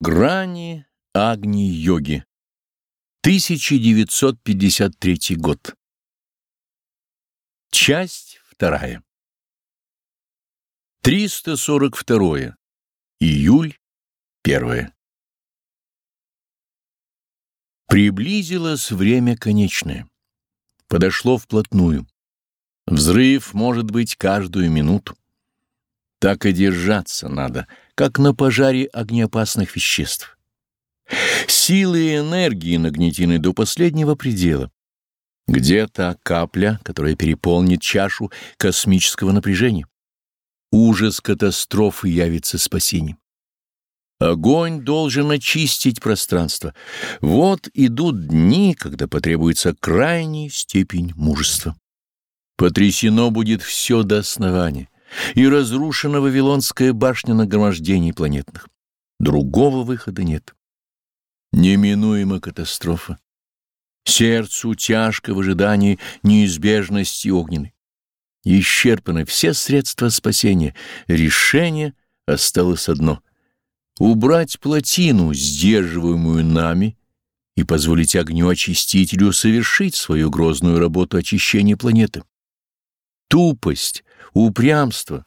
Грани Агни-йоги. 1953 год. Часть вторая. 342. Июль 1. Приблизилось время конечное. Подошло вплотную. Взрыв может быть каждую минуту. Так и держаться надо — как на пожаре огнеопасных веществ. Силы и энергии нагнетены до последнего предела. Где то капля, которая переполнит чашу космического напряжения? Ужас катастрофы явится спасением. Огонь должен очистить пространство. Вот идут дни, когда потребуется крайняя степень мужества. Потрясено будет все до основания и разрушена Вавилонская башня нагромождений планетных. Другого выхода нет. Неминуема катастрофа. Сердцу тяжко в ожидании неизбежности огненной. Исчерпаны все средства спасения. Решение осталось одно — убрать плотину, сдерживаемую нами, и позволить огню-очистителю совершить свою грозную работу очищения планеты. Тупость, упрямство,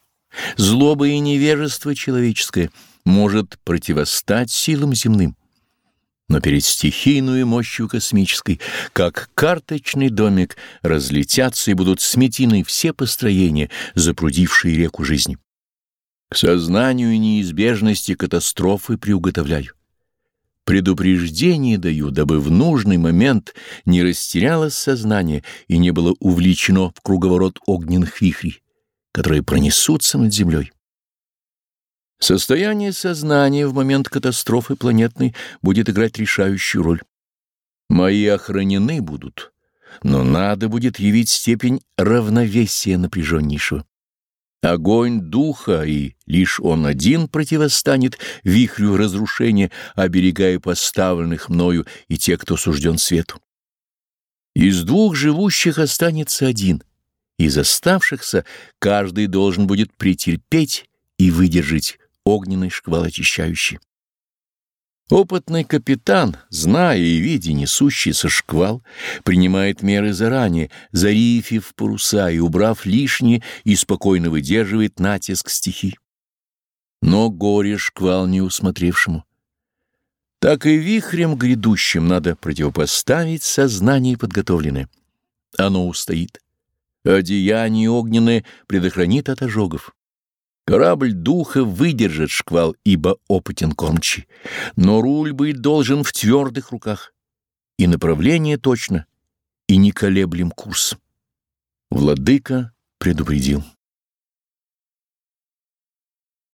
злоба и невежество человеческое может противостать силам земным. Но перед стихийную мощью космической, как карточный домик, разлетятся и будут сметены все построения, запрудившие реку жизни. К сознанию неизбежности катастрофы приуготовляю. Предупреждение даю, дабы в нужный момент не растерялось сознание и не было увлечено в круговорот огненных вихрей, которые пронесутся над землей. Состояние сознания в момент катастрофы планетной будет играть решающую роль. Мои охранены будут, но надо будет явить степень равновесия напряженнейшего. Огонь духа, и лишь он один противостанет вихрю разрушения, оберегая поставленных мною и тех, кто сужден свету. Из двух живущих останется один, из оставшихся каждый должен будет претерпеть и выдержать огненный шквал очищающий. Опытный капитан, зная и видя несущийся шквал, принимает меры заранее, зарифив паруса и убрав лишнее, и спокойно выдерживает натиск стихий. Но горе шквал не усмотревшему. Так и вихрем грядущим надо противопоставить сознание подготовленное. Оно устоит. Одеяние огненное предохранит от ожогов. Корабль духа выдержит шквал, ибо опытен кормчий, но руль быть должен в твердых руках, и направление точно, и не колеблем курс. Владыка предупредил.